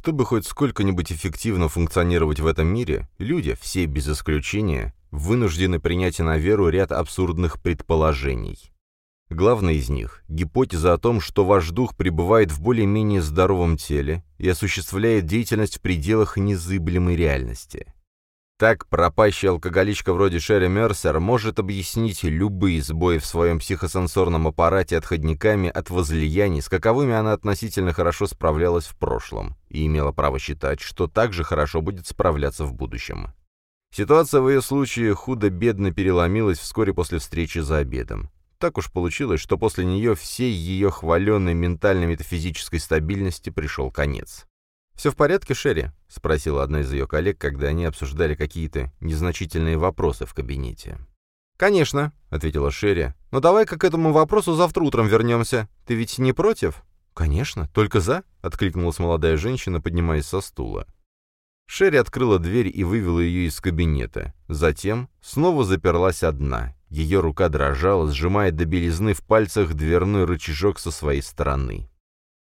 Чтобы хоть сколько-нибудь эффективно функционировать в этом мире, люди, все без исключения, вынуждены принять на веру ряд абсурдных предположений. Главное из них – гипотеза о том, что ваш дух пребывает в более-менее здоровом теле и осуществляет деятельность в пределах незыблемой реальности. Так, пропащая алкоголичка вроде Шерри Мерсер может объяснить любые сбои в своем психосенсорном аппарате отходниками от возлияний, с каковыми она относительно хорошо справлялась в прошлом, и имела право считать, что также хорошо будет справляться в будущем. Ситуация в ее случае худо-бедно переломилась вскоре после встречи за обедом. Так уж получилось, что после нее всей ее хваленной ментально-метафизической стабильности пришел конец. «Все в порядке, Шерри?» — спросила одна из ее коллег, когда они обсуждали какие-то незначительные вопросы в кабинете. «Конечно», — ответила Шерри. «Но давай-ка к этому вопросу завтра утром вернемся. Ты ведь не против?» «Конечно, только за», — откликнулась молодая женщина, поднимаясь со стула. Шерри открыла дверь и вывела ее из кабинета. Затем снова заперлась одна. Ее рука дрожала, сжимая до белизны в пальцах дверной рычажок со своей стороны.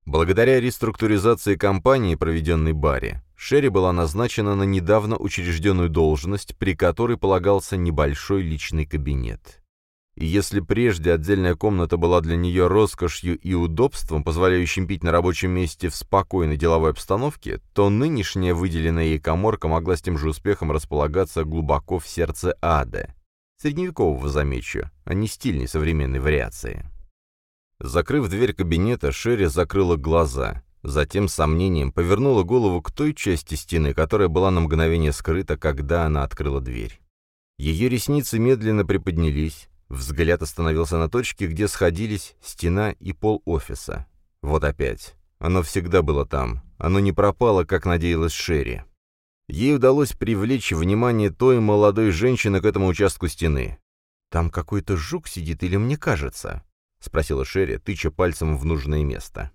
Благодаря реструктуризации компании, проведенной Барри, Шерри была назначена на недавно учрежденную должность, при которой полагался небольшой личный кабинет. И если прежде отдельная комната была для нее роскошью и удобством, позволяющим пить на рабочем месте в спокойной деловой обстановке, то нынешняя выделенная ей коморка могла с тем же успехом располагаться глубоко в сердце ада. Средневекового, замечу, а не стильной современной вариации. Закрыв дверь кабинета, Шерри закрыла глаза. Затем с сомнением повернула голову к той части стены, которая была на мгновение скрыта, когда она открыла дверь. Ее ресницы медленно приподнялись, Взгляд остановился на точке, где сходились стена и пол офиса. Вот опять. Оно всегда было там. Оно не пропало, как надеялась Шерри. Ей удалось привлечь внимание той молодой женщины к этому участку стены. «Там какой-то жук сидит или мне кажется?» — спросила Шерри, тыча пальцем в нужное место.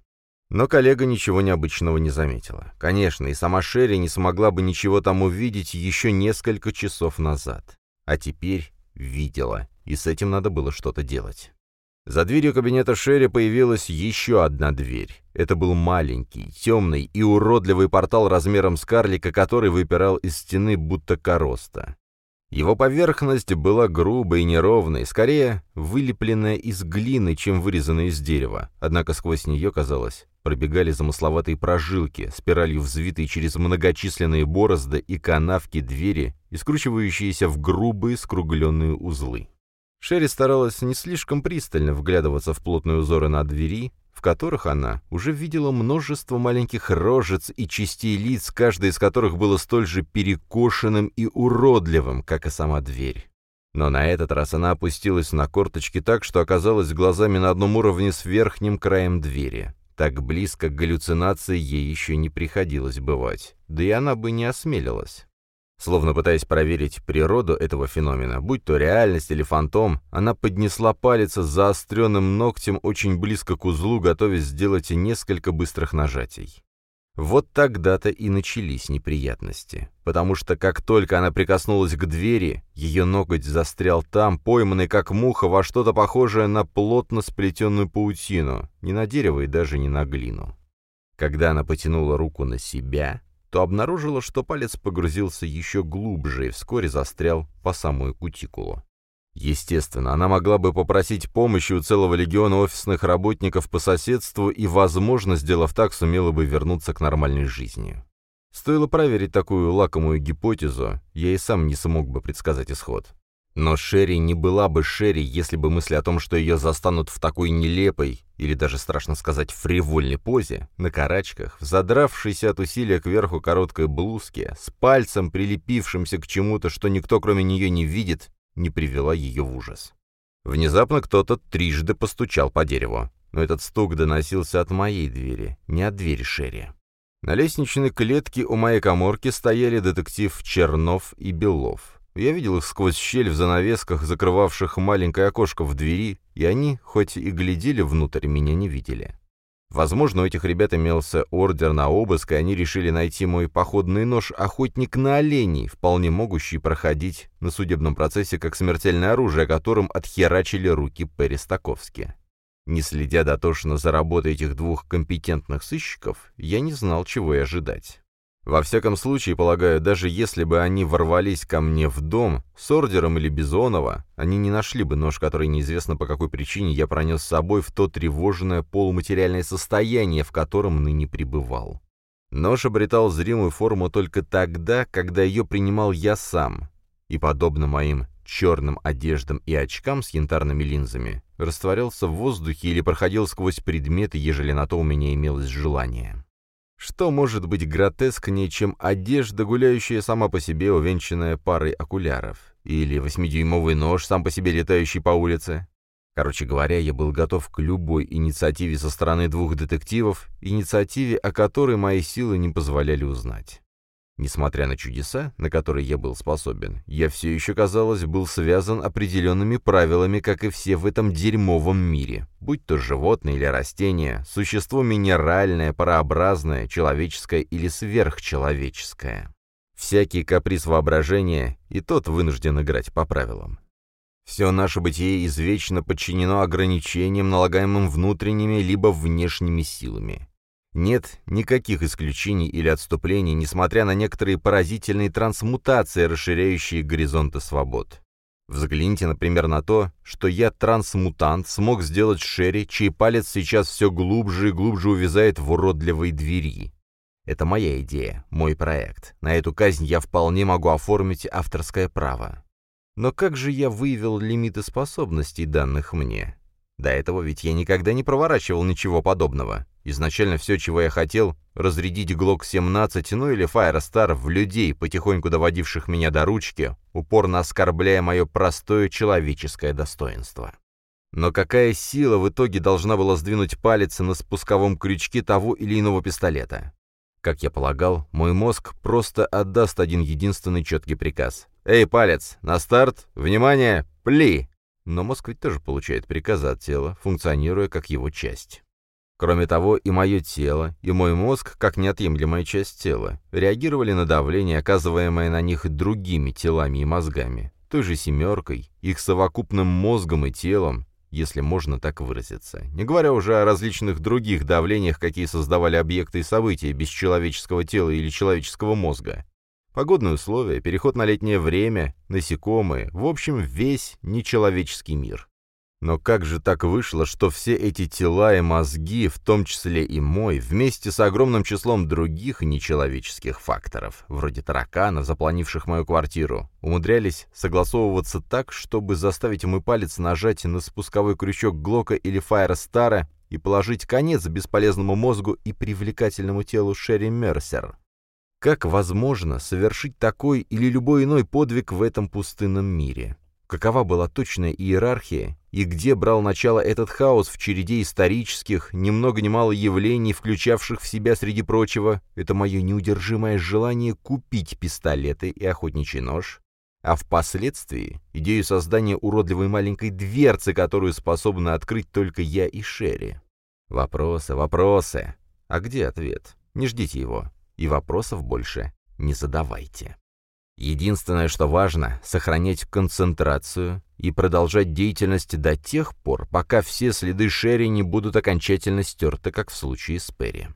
Но коллега ничего необычного не заметила. Конечно, и сама Шерри не смогла бы ничего там увидеть еще несколько часов назад. А теперь видела и с этим надо было что-то делать. За дверью кабинета Шерри появилась еще одна дверь. Это был маленький, темный и уродливый портал размером с карлика, который выпирал из стены будто короста. Его поверхность была грубой и неровной, скорее вылепленная из глины, чем вырезанная из дерева, однако сквозь нее, казалось, пробегали замысловатые прожилки, спиралью взвитые через многочисленные борозды и канавки двери и скручивающиеся в грубые скругленные узлы. Шерри старалась не слишком пристально вглядываться в плотные узоры на двери, которых она уже видела множество маленьких рожец и частей лиц, каждая из которых было столь же перекошенным и уродливым, как и сама дверь. Но на этот раз она опустилась на корточки так, что оказалась глазами на одном уровне с верхним краем двери. Так близко к галлюцинации ей еще не приходилось бывать, да и она бы не осмелилась. Словно пытаясь проверить природу этого феномена, будь то реальность или фантом, она поднесла палец с заостренным ногтем очень близко к узлу, готовясь сделать несколько быстрых нажатий. Вот тогда-то и начались неприятности, потому что как только она прикоснулась к двери, ее ноготь застрял там, пойманный как муха во что-то похожее на плотно сплетенную паутину, не на дерево и даже не на глину. Когда она потянула руку на себя, то обнаружила, что палец погрузился еще глубже и вскоре застрял по самую кутикулу. Естественно, она могла бы попросить помощи у целого легиона офисных работников по соседству и, возможно, сделав так, сумела бы вернуться к нормальной жизни. Стоило проверить такую лакомую гипотезу, я и сам не смог бы предсказать исход. Но Шерри не была бы Шерри, если бы мысли о том, что ее застанут в такой нелепой, или даже страшно сказать, фривольной позе, на карачках, задравшейся от усилия кверху короткой блузке, с пальцем, прилепившимся к чему-то, что никто кроме нее не видит, не привела ее в ужас. Внезапно кто-то трижды постучал по дереву, но этот стук доносился от моей двери, не от двери Шерри. На лестничной клетке у моей коморки стояли детектив Чернов и Белов. Я видел их сквозь щель в занавесках, закрывавших маленькое окошко в двери, и они, хоть и глядели внутрь, меня не видели. Возможно, у этих ребят имелся ордер на обыск, и они решили найти мой походный нож «Охотник на оленей», вполне могущий проходить на судебном процессе как смертельное оружие, которым отхерачили руки Перри Стаковски. Не следя дотошно за работой этих двух компетентных сыщиков, я не знал, чего и ожидать. Во всяком случае, полагаю, даже если бы они ворвались ко мне в дом с ордером или Бизонова, они не нашли бы нож, который неизвестно по какой причине я пронес с собой в то тревожное полуматериальное состояние, в котором ныне пребывал. Нож обретал зримую форму только тогда, когда ее принимал я сам, и, подобно моим черным одеждам и очкам с янтарными линзами, растворялся в воздухе или проходил сквозь предметы, ежели на то у меня имелось желание. Что может быть гротескнее, чем одежда, гуляющая сама по себе, увенчанная парой окуляров? Или восьмидюймовый нож, сам по себе летающий по улице? Короче говоря, я был готов к любой инициативе со стороны двух детективов, инициативе, о которой мои силы не позволяли узнать. Несмотря на чудеса, на которые я был способен, я все еще, казалось, был связан определенными правилами, как и все в этом дерьмовом мире, будь то животное или растение, существо минеральное, парообразное, человеческое или сверхчеловеческое. Всякий каприз воображения, и тот вынужден играть по правилам. Все наше бытие извечно подчинено ограничениям, налагаемым внутренними либо внешними силами. Нет никаких исключений или отступлений, несмотря на некоторые поразительные трансмутации, расширяющие горизонты свобод. Взгляните, например, на то, что я, трансмутант, смог сделать Шерри, чей палец сейчас все глубже и глубже увязает в уродливой двери. Это моя идея, мой проект. На эту казнь я вполне могу оформить авторское право. Но как же я выявил лимиты способностей, данных мне? До этого ведь я никогда не проворачивал ничего подобного. Изначально все, чего я хотел, разрядить ГЛОК-17, ну или Файростар в людей, потихоньку доводивших меня до ручки, упорно оскорбляя мое простое человеческое достоинство. Но какая сила в итоге должна была сдвинуть палец на спусковом крючке того или иного пистолета? Как я полагал, мой мозг просто отдаст один единственный четкий приказ. «Эй, палец, на старт! Внимание! Пли!» Но мозг ведь тоже получает приказы от тела, функционируя как его часть. Кроме того, и мое тело, и мой мозг, как неотъемлемая часть тела, реагировали на давление, оказываемое на них другими телами и мозгами, той же семеркой, их совокупным мозгом и телом, если можно так выразиться. Не говоря уже о различных других давлениях, какие создавали объекты и события без человеческого тела или человеческого мозга. Погодные условия, переход на летнее время, насекомые, в общем, весь нечеловеческий мир. Но как же так вышло, что все эти тела и мозги, в том числе и мой, вместе с огромным числом других нечеловеческих факторов, вроде тараканов, запланивших мою квартиру, умудрялись согласовываться так, чтобы заставить мой палец нажать на спусковой крючок Глока или Файра и положить конец бесполезному мозгу и привлекательному телу Шерри Мерсер? Как возможно совершить такой или любой иной подвиг в этом пустынном мире? Какова была точная иерархия и где брал начало этот хаос в череде исторических, ни много ни мало явлений, включавших в себя, среди прочего, это мое неудержимое желание купить пистолеты и охотничий нож, а впоследствии идею создания уродливой маленькой дверцы, которую способны открыть только я и Шерри. Вопросы, вопросы. А где ответ? Не ждите его и вопросов больше не задавайте. Единственное, что важно, сохранять концентрацию и продолжать деятельность до тех пор, пока все следы Шерри не будут окончательно стерты, как в случае с Перри.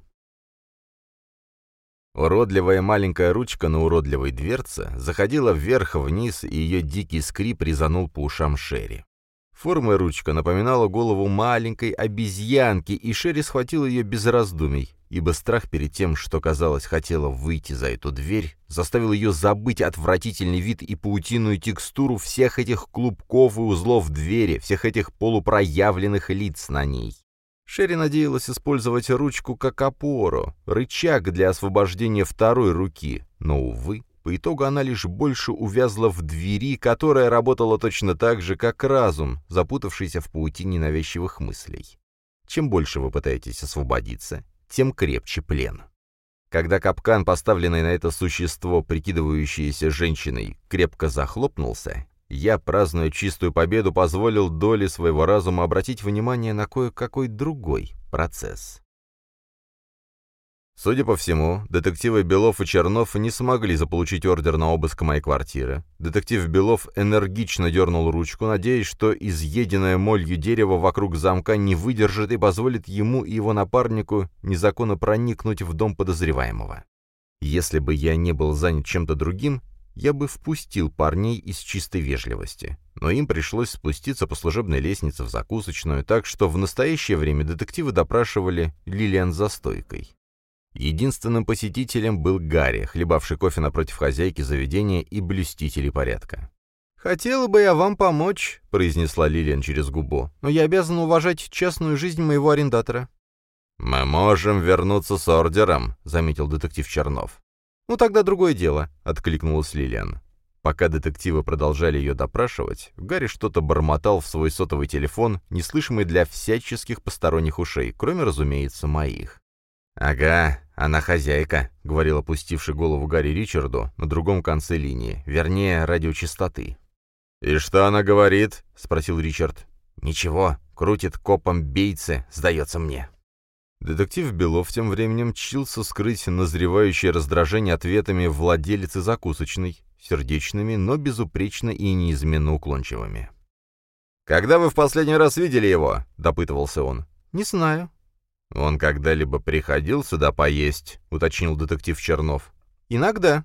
Уродливая маленькая ручка на уродливой дверце заходила вверх-вниз, и ее дикий скрип резанул по ушам Шерри. Формой ручка напоминала голову маленькой обезьянки, и Шерри схватил ее без раздумий, ибо страх перед тем, что, казалось, хотела выйти за эту дверь, заставил ее забыть отвратительный вид и паутинную текстуру всех этих клубков и узлов двери, всех этих полупроявленных лиц на ней. Шерри надеялась использовать ручку как опору, рычаг для освобождения второй руки, но, увы, по итогу она лишь больше увязла в двери, которая работала точно так же, как разум, запутавшийся в паутине навязчивых мыслей. Чем больше вы пытаетесь освободиться, тем крепче плен. Когда капкан, поставленный на это существо, прикидывающееся женщиной, крепко захлопнулся, я, празднуя чистую победу, позволил доле своего разума обратить внимание на кое-какой другой процесс. Судя по всему, детективы Белов и Чернов не смогли заполучить ордер на обыск моей квартиры. Детектив Белов энергично дернул ручку, надеясь, что изъеденное молью дерево вокруг замка не выдержит и позволит ему и его напарнику незаконно проникнуть в дом подозреваемого. Если бы я не был занят чем-то другим, я бы впустил парней из чистой вежливости. Но им пришлось спуститься по служебной лестнице в закусочную, так что в настоящее время детективы допрашивали Лилиан за стойкой. Единственным посетителем был Гарри, хлебавший кофе напротив хозяйки заведения и блюстителей порядка. «Хотела бы я вам помочь», — произнесла Лилиан через губу, «но я обязана уважать частную жизнь моего арендатора». «Мы можем вернуться с ордером», — заметил детектив Чернов. «Ну тогда другое дело», — откликнулась Лилиан. Пока детективы продолжали ее допрашивать, Гарри что-то бормотал в свой сотовый телефон, неслышимый для всяческих посторонних ушей, кроме, разумеется, моих. «Ага, она хозяйка», — говорил опустивший голову Гарри Ричарду на другом конце линии, вернее, радиочастоты. «И что она говорит?» — спросил Ричард. «Ничего, крутит копом бейцы, сдается мне». Детектив Белов тем временем чился скрыть назревающее раздражение ответами владелицы закусочной, сердечными, но безупречно и неизменно уклончивыми. «Когда вы в последний раз видели его?» — допытывался он. «Не знаю», «Он когда-либо приходил сюда поесть?» — уточнил детектив Чернов. «Иногда».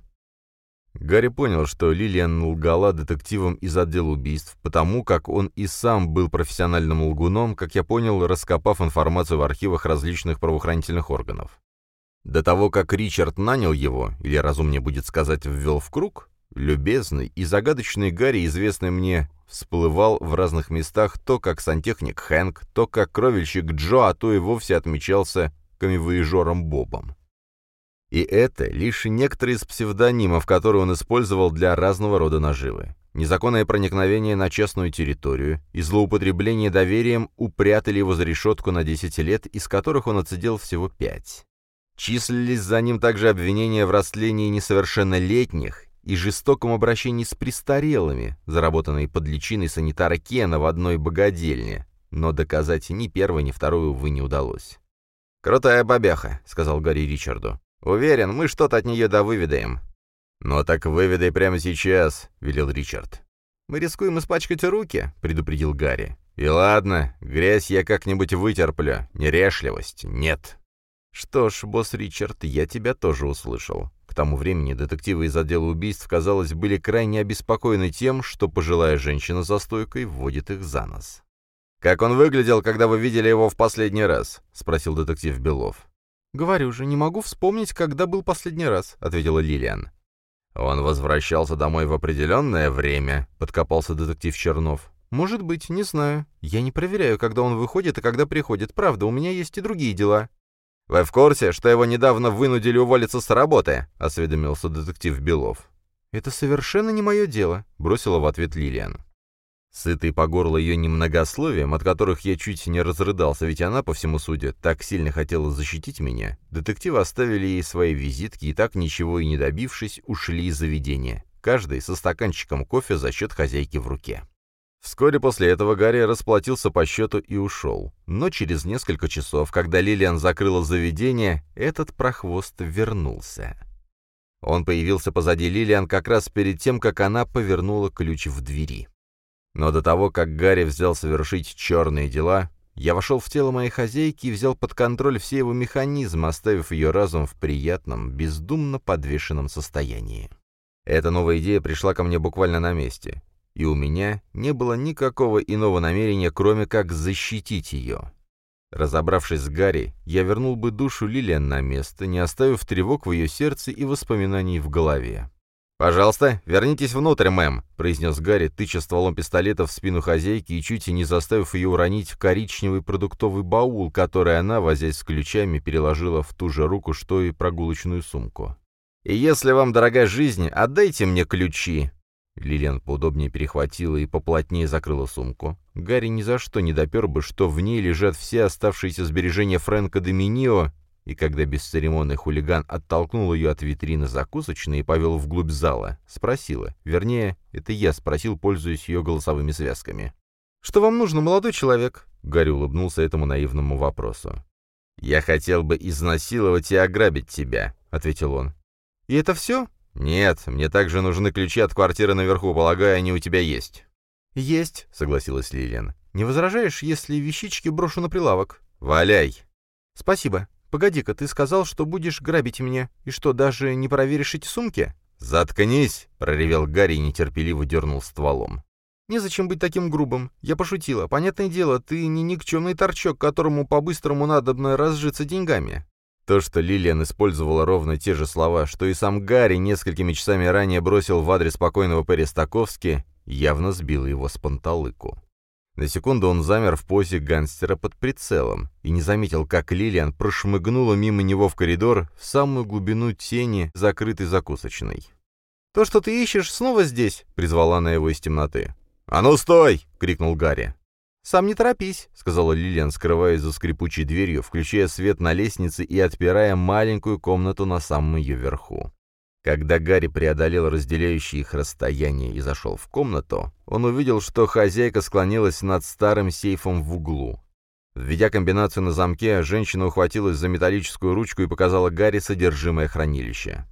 Гарри понял, что Лилиан лгала детективам из отдела убийств, потому как он и сам был профессиональным лгуном, как я понял, раскопав информацию в архивах различных правоохранительных органов. До того, как Ричард нанял его, или, разумнее будет сказать, ввел в круг, любезный и загадочный Гарри, известный мне всплывал в разных местах то как сантехник Хэнк, то как кровельщик Джо, а то и вовсе отмечался камевоежором Бобом. И это лишь некоторые из псевдонимов, которые он использовал для разного рода наживы. Незаконное проникновение на частную территорию и злоупотребление доверием упрятали его за решетку на 10 лет, из которых он отсидел всего 5. Числились за ним также обвинения в растлении несовершеннолетних и жестоком обращении с престарелыми, заработанной под личиной санитара Кена в одной богадельне, но доказать ни первое, ни второе, увы, не удалось. «Крутая бабеха», — сказал Гарри Ричарду. «Уверен, мы что-то от нее да выведаем». «Ну так выведай прямо сейчас», — велел Ричард. «Мы рискуем испачкать руки», — предупредил Гарри. «И ладно, грязь я как-нибудь вытерплю, нерешливость нет». «Что ж, босс Ричард, я тебя тоже услышал. К тому времени детективы из отдела убийств, казалось, были крайне обеспокоены тем, что пожилая женщина за стойкой вводит их за нос. «Как он выглядел, когда вы видели его в последний раз?» — спросил детектив Белов. «Говорю же, не могу вспомнить, когда был последний раз», — ответила Лилиан. «Он возвращался домой в определенное время», — подкопался детектив Чернов. «Может быть, не знаю. Я не проверяю, когда он выходит и когда приходит. Правда, у меня есть и другие дела». «Вы в курсе, что его недавно вынудили уволиться с работы?» — осведомился детектив Белов. «Это совершенно не мое дело», — бросила в ответ Лилиан. Сытый по горло ее немногословием, от которых я чуть не разрыдался, ведь она, по всему суде, так сильно хотела защитить меня, детективы оставили ей свои визитки и так, ничего и не добившись, ушли из заведения, каждый со стаканчиком кофе за счет хозяйки в руке. Вскоре после этого Гарри расплатился по счету и ушел. Но через несколько часов, когда Лилиан закрыла заведение, этот прохвост вернулся. Он появился позади Лилиан как раз перед тем, как она повернула ключ в двери. Но до того, как Гарри взял совершить черные дела, я вошел в тело моей хозяйки и взял под контроль все его механизмы, оставив ее разум в приятном, бездумно подвешенном состоянии. Эта новая идея пришла ко мне буквально на месте и у меня не было никакого иного намерения, кроме как защитить ее. Разобравшись с Гарри, я вернул бы душу Лилиан на место, не оставив тревог в ее сердце и воспоминаний в голове. «Пожалуйста, вернитесь внутрь, мэм», — произнес Гарри, тыча стволом пистолета в спину хозяйки и чуть не заставив ее уронить в коричневый продуктовый баул, который она, возясь с ключами, переложила в ту же руку, что и прогулочную сумку. «И если вам дорога жизнь, отдайте мне ключи», Лилиан поудобнее перехватила и поплотнее закрыла сумку. Гарри ни за что не допер бы, что в ней лежат все оставшиеся сбережения Фрэнка Доминио, и когда бесцеремонный хулиган оттолкнул ее от витрины закусочной и повел вглубь зала, спросила, вернее, это я спросил, пользуясь ее голосовыми связками. «Что вам нужно, молодой человек?» Гарри улыбнулся этому наивному вопросу. «Я хотел бы изнасиловать и ограбить тебя», — ответил он. «И это все?» «Нет, мне также нужны ключи от квартиры наверху, полагаю, они у тебя есть». «Есть», — согласилась Лилиан. «Не возражаешь, если вещички брошу на прилавок?» «Валяй!» «Спасибо. Погоди-ка, ты сказал, что будешь грабить меня, и что, даже не проверишь эти сумки?» «Заткнись!» — проревел Гарри и нетерпеливо дернул стволом. «Незачем быть таким грубым. Я пошутила. Понятное дело, ты не никчемный торчок, которому по-быстрому надобно разжиться деньгами». То, что Лилиан использовала ровно те же слова, что и сам Гарри несколькими часами ранее бросил в адрес покойного Перри Стаковски, явно сбило его с панталыку. На секунду он замер в позе гангстера под прицелом и не заметил, как Лилиан прошмыгнула мимо него в коридор в самую глубину тени, закрытой закусочной. «То, что ты ищешь, снова здесь?» — призвала она его из темноты. «А ну стой!» — крикнул Гарри. «Сам не торопись», — сказала Лилиан, скрываясь за скрипучей дверью, включая свет на лестнице и отпирая маленькую комнату на самом ее верху. Когда Гарри преодолел разделяющее их расстояние и зашел в комнату, он увидел, что хозяйка склонилась над старым сейфом в углу. Введя комбинацию на замке, женщина ухватилась за металлическую ручку и показала Гарри содержимое хранилища.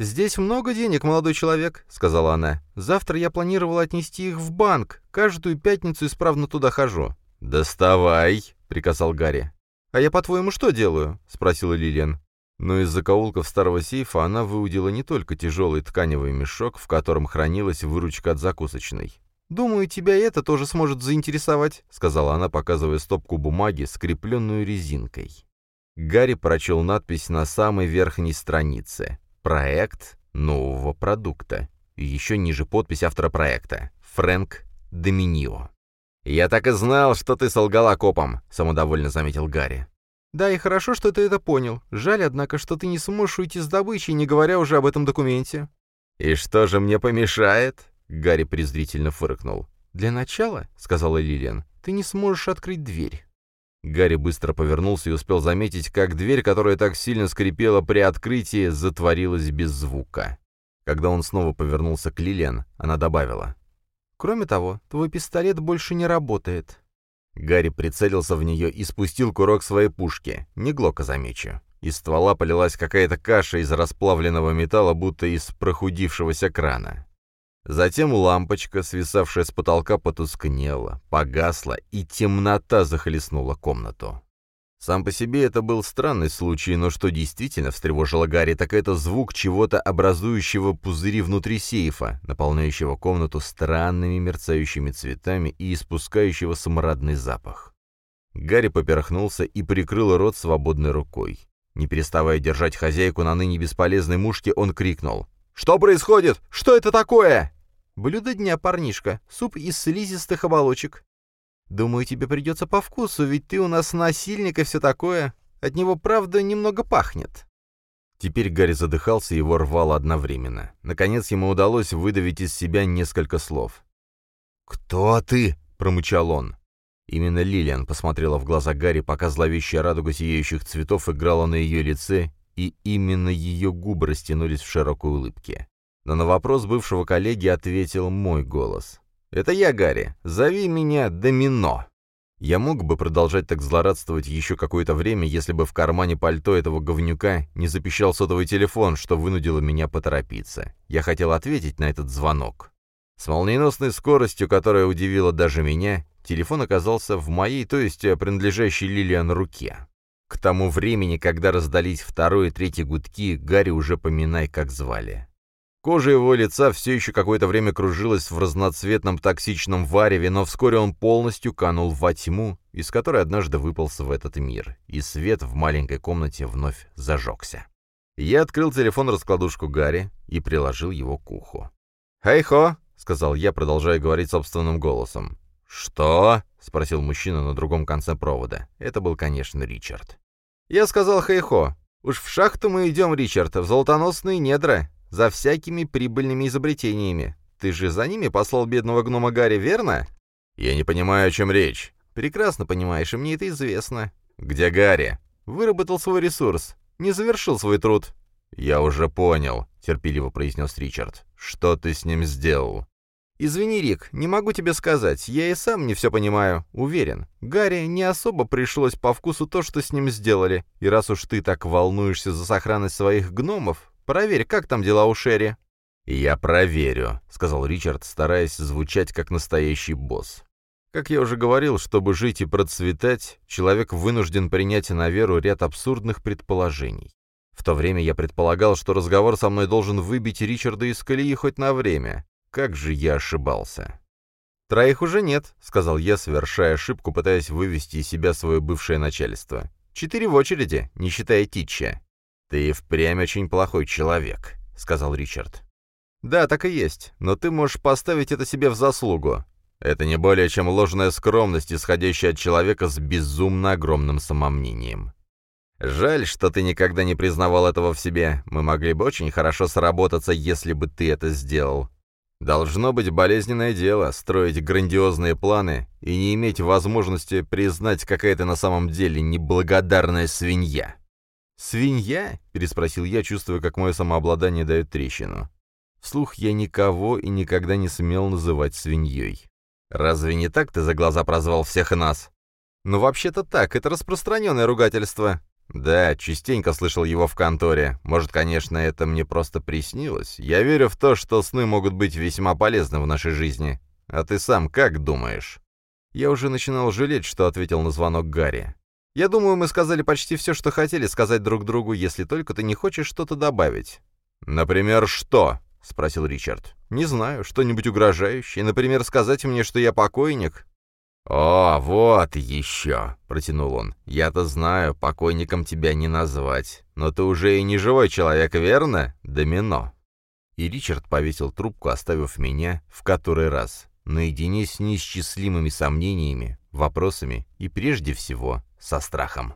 «Здесь много денег, молодой человек», — сказала она. «Завтра я планировала отнести их в банк. Каждую пятницу исправно туда хожу». «Доставай», — приказал Гарри. «А я, по-твоему, что делаю?» — спросила Лилиан. Но из закоулков старого сейфа она выудила не только тяжелый тканевый мешок, в котором хранилась выручка от закусочной. «Думаю, тебя это тоже сможет заинтересовать», — сказала она, показывая стопку бумаги, скрепленную резинкой. Гарри прочел надпись на самой верхней странице. Проект нового продукта. И еще ниже подпись автора проекта. Фрэнк Доминио. «Я так и знал, что ты солгала копом», — самодовольно заметил Гарри. «Да, и хорошо, что ты это понял. Жаль, однако, что ты не сможешь уйти с добычей, не говоря уже об этом документе». «И что же мне помешает?» — Гарри презрительно фыркнул. «Для начала», — сказала Лилиан, — «ты не сможешь открыть дверь». Гарри быстро повернулся и успел заметить, как дверь, которая так сильно скрипела при открытии, затворилась без звука. Когда он снова повернулся к Лилиан, она добавила. «Кроме того, твой пистолет больше не работает». Гарри прицелился в нее и спустил курок своей пушки, не глока замечу. Из ствола полилась какая-то каша из расплавленного металла, будто из прохудившегося крана. Затем лампочка, свисавшая с потолка, потускнела, погасла, и темнота захлестнула комнату. Сам по себе это был странный случай, но что действительно встревожило Гарри, так это звук чего-то образующего пузыри внутри сейфа, наполняющего комнату странными мерцающими цветами и испускающего смрадный запах. Гарри поперхнулся и прикрыл рот свободной рукой. Не переставая держать хозяйку на ныне бесполезной мушке, он крикнул. «Что происходит? Что это такое?» «Блюдо дня, парнишка. Суп из слизистых оболочек. Думаю, тебе придется по вкусу, ведь ты у нас насильник и все такое. От него, правда, немного пахнет». Теперь Гарри задыхался и его рвало одновременно. Наконец ему удалось выдавить из себя несколько слов. «Кто ты?» — промычал он. Именно Лилиан посмотрела в глаза Гарри, пока зловещая радуга сияющих цветов играла на ее лице, и именно ее губы растянулись в широкой улыбке. Но на вопрос бывшего коллеги ответил мой голос. «Это я, Гарри. Зови меня Домино». Я мог бы продолжать так злорадствовать еще какое-то время, если бы в кармане пальто этого говнюка не запищал сотовый телефон, что вынудило меня поторопиться. Я хотел ответить на этот звонок. С молниеносной скоростью, которая удивила даже меня, телефон оказался в моей, то есть принадлежащей Лилиан руке. К тому времени, когда раздались второй и третий гудки, Гарри уже поминай, как звали. Кожа его лица все еще какое-то время кружилась в разноцветном токсичном вареве, но вскоре он полностью канул во тьму, из которой однажды выполз в этот мир, и свет в маленькой комнате вновь зажегся. Я открыл телефон-раскладушку Гарри и приложил его к уху. «Хей-хо!» — сказал я, продолжая говорить собственным голосом. «Что?» — спросил мужчина на другом конце провода. Это был, конечно, Ричард. «Я сказал хей-хо. Уж в шахту мы идем, Ричард, в золотоносные недра за всякими прибыльными изобретениями. Ты же за ними послал бедного гнома Гарри, верно?» «Я не понимаю, о чем речь». «Прекрасно понимаешь, и мне это известно». «Где Гарри?» «Выработал свой ресурс. Не завершил свой труд». «Я уже понял», — терпеливо произнес Ричард. «Что ты с ним сделал?» «Извини, Рик, не могу тебе сказать, я и сам не все понимаю, уверен. Гарри не особо пришлось по вкусу то, что с ним сделали, и раз уж ты так волнуешься за сохранность своих гномов, проверь, как там дела у Шерри». «Я проверю», — сказал Ричард, стараясь звучать как настоящий босс. Как я уже говорил, чтобы жить и процветать, человек вынужден принять на веру ряд абсурдных предположений. В то время я предполагал, что разговор со мной должен выбить Ричарда из колеи хоть на время. Как же я ошибался. «Троих уже нет», — сказал я, совершая ошибку, пытаясь вывести из себя свое бывшее начальство. «Четыре в очереди, не считая Титча». «Ты впрямь очень плохой человек», — сказал Ричард. «Да, так и есть, но ты можешь поставить это себе в заслугу. Это не более чем ложная скромность, исходящая от человека с безумно огромным самомнением. Жаль, что ты никогда не признавал этого в себе. Мы могли бы очень хорошо сработаться, если бы ты это сделал. Должно быть болезненное дело строить грандиозные планы и не иметь возможности признать, какая ты на самом деле неблагодарная свинья. «Свинья?» — переспросил я, чувствуя, как мое самообладание дает трещину. Вслух я никого и никогда не смел называть свиньей. «Разве не так ты за глаза прозвал всех нас?» «Ну, вообще-то так, это распространенное ругательство. «Да, частенько слышал его в конторе. Может, конечно, это мне просто приснилось. Я верю в то, что сны могут быть весьма полезны в нашей жизни. А ты сам как думаешь?» Я уже начинал жалеть, что ответил на звонок Гарри. «Я думаю, мы сказали почти все, что хотели сказать друг другу, если только ты не хочешь что-то добавить». «Например, что?» — спросил Ричард. «Не знаю, что-нибудь угрожающее. Например, сказать мне, что я покойник?» «О, вот еще!» — протянул он. «Я-то знаю, покойником тебя не назвать. Но ты уже и не живой человек, верно? Домино!» И Ричард повесил трубку, оставив меня в который раз, наедине с неисчислимыми сомнениями, вопросами и, прежде всего, со страхом.